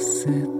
sit